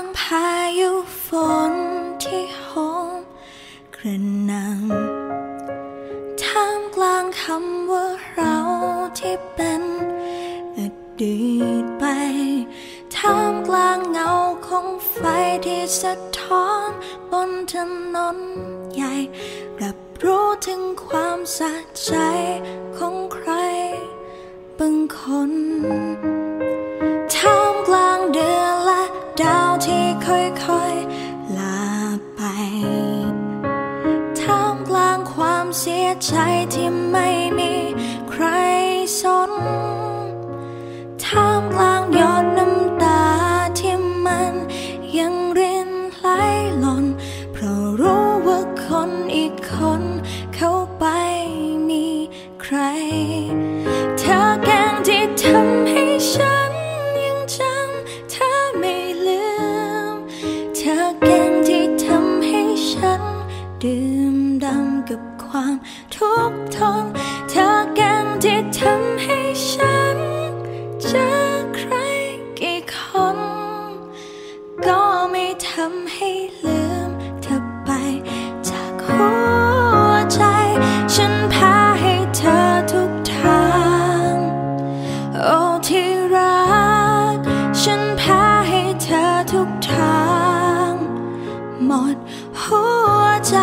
ลางพายุฝนที่โหมกระหน่ำท่ามกลางคำว่าเราที่เป็นอดีตไป ท่ามกลางเงาของไฟที่สะท้อนบนถนนใหญ่ รับรู้ถึงความสะใจของใครบางคน ใจที่ไม่มีใครสนท่ามกลางหยดน้ำตาที่มันยังรินไหลหล่น เพราะรู้ว่าคนอีกคนเข้าไปมีใคร เธอแกงที่ทำให้ฉันยังจำเธอไม่ลืม เธอแกงที่ทำให้ฉันดื่มดำกับความ ข์ทนเธอแกงที่ทำให้ฉันเจอใครกี่คน ก็ไม่ทำให้ลืมเธอไปจากหัวใจ ฉันพาให้เธอทุกทาง โอ้ที่รัก ฉันพาให้เธอทุกทาง หมดหัวใจ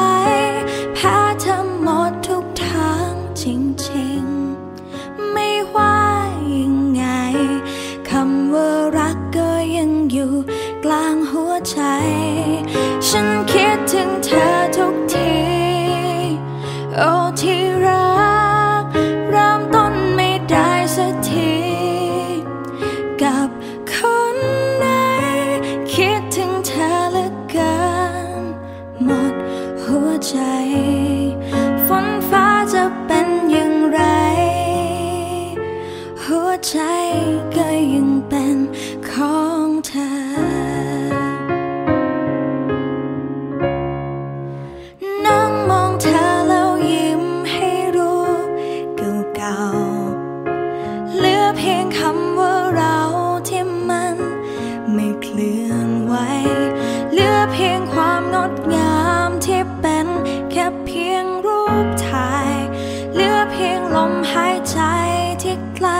อยู่กลางหัวใจ ฉันคิดถึงเธอทุก ที่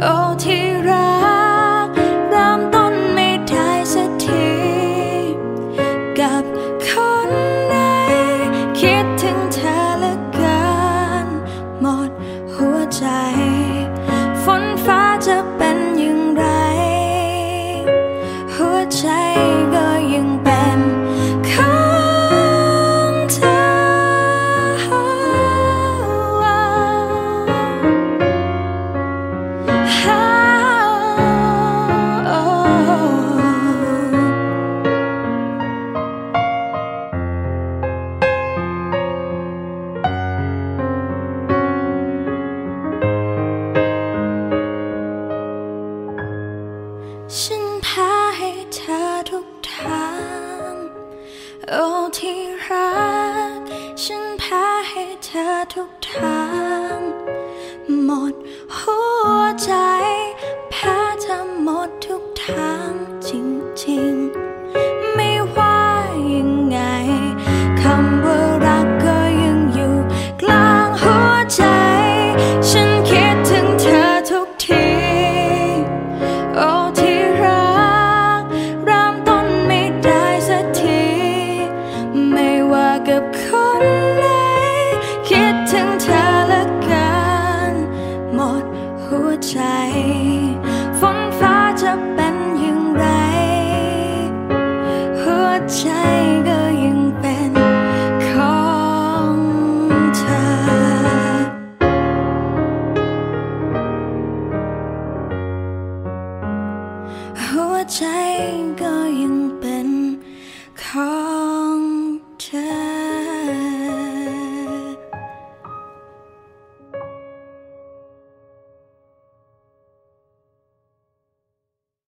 โอ้ ทุกทาง หมดหัวใจ หัวใจ ฝนฟ้าจะเป็นอย่างไร หัวใจ